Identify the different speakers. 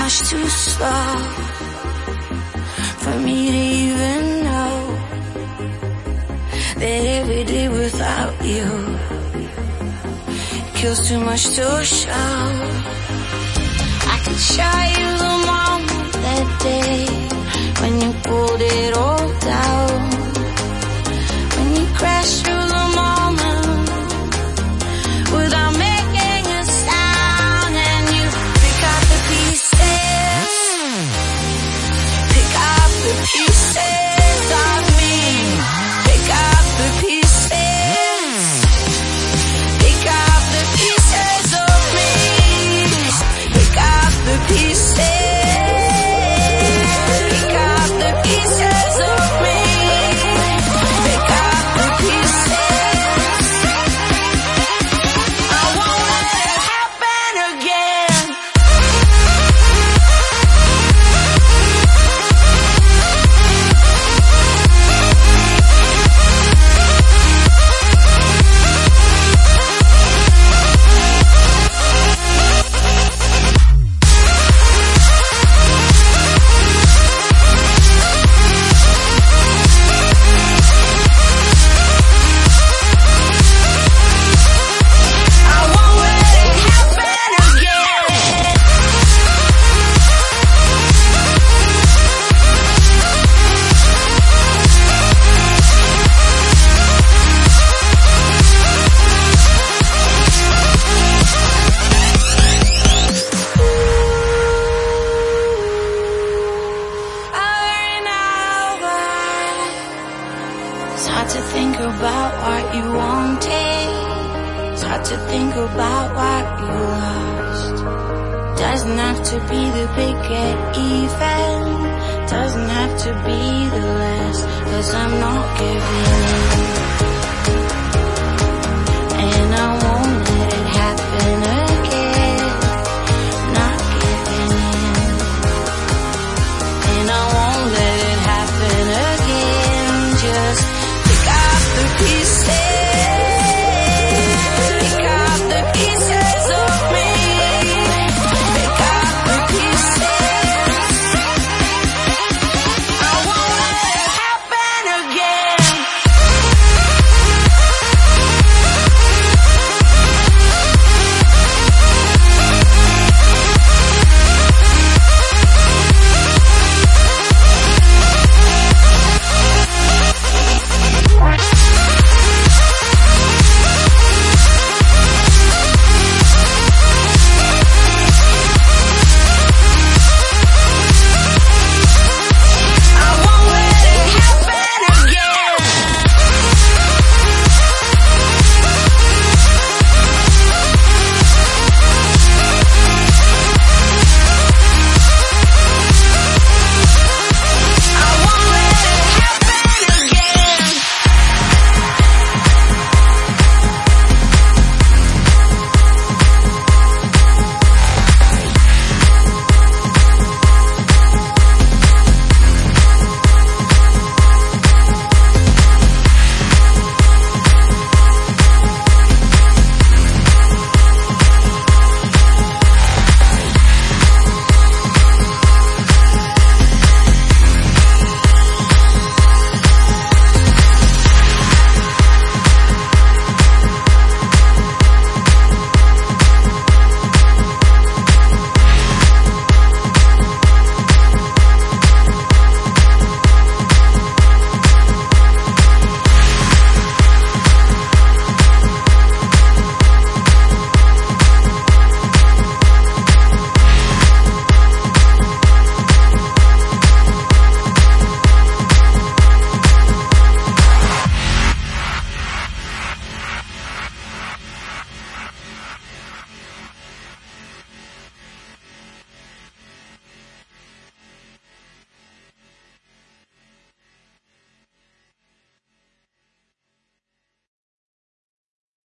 Speaker 1: much too slow for me to even know that every day without you kills too much to show. I could show you the moment that day when you pulled it all down, to think about what you lost. Doesn't have to be the big event. Doesn't have to be the last. Cause I'm not giving in.